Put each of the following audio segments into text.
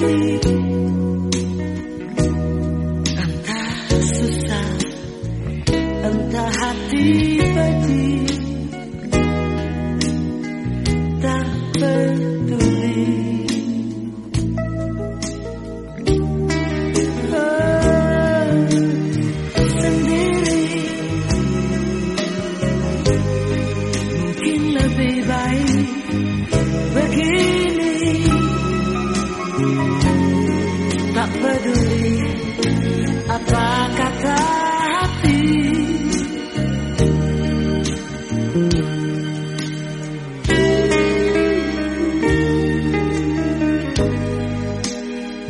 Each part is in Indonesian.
me. Peduli. Apa kata hati?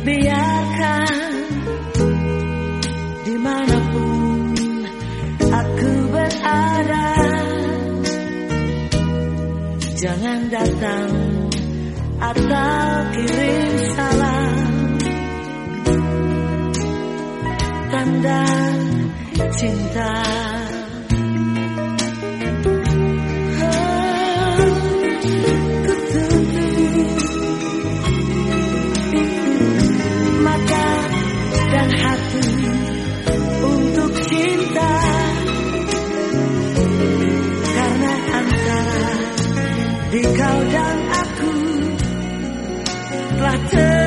Biarkan di mana pun aku berada. Jangan datang atau kirim cinta. Mata dan hati untuk cinta. Karena antara di kau dan aku telah terlarang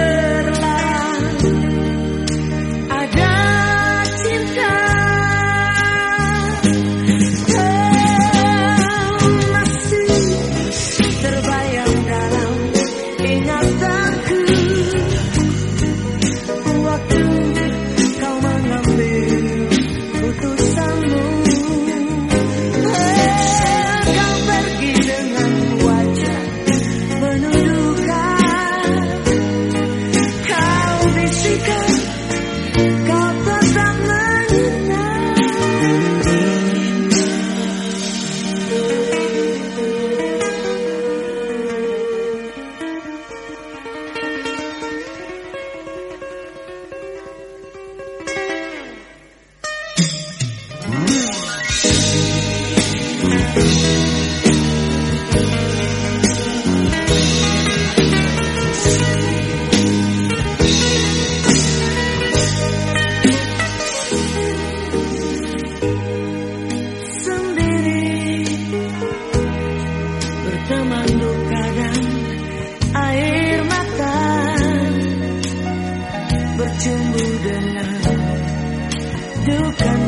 rindukan